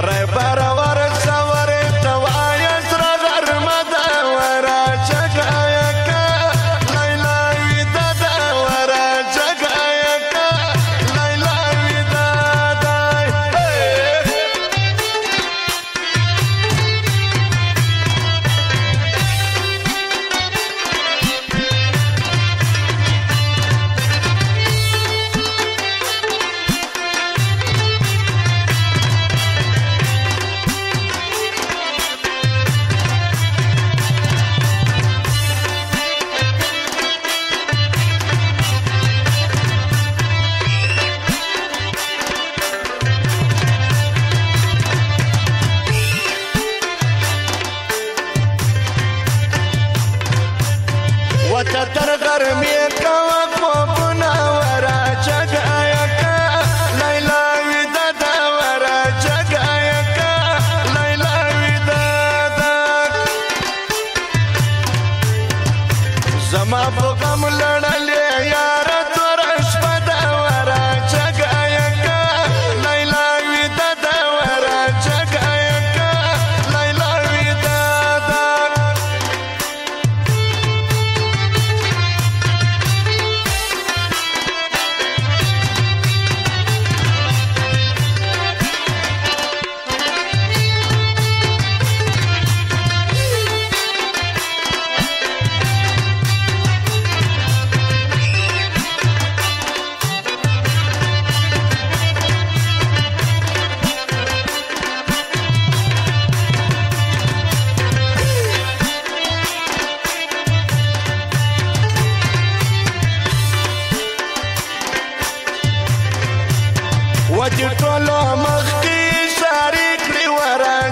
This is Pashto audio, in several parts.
Reba و چې ټولو مخ کې ساری کړی وران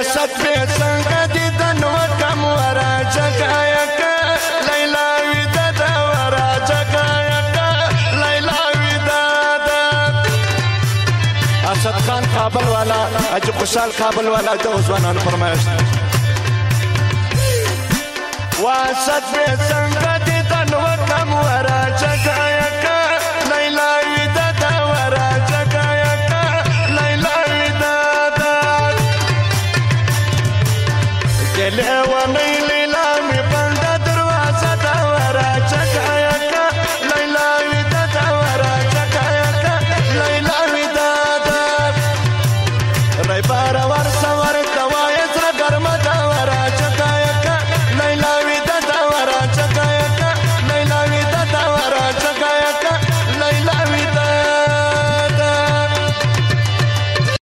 ریاست به څنګه دې د نو کم ورا جگایا کا لیلا ودا دا ورا جگایا کا لیلا ودا دا اسد خان کابل والا اج خوشحال کابل والا د ځوانان فرمایش واسد به څنګه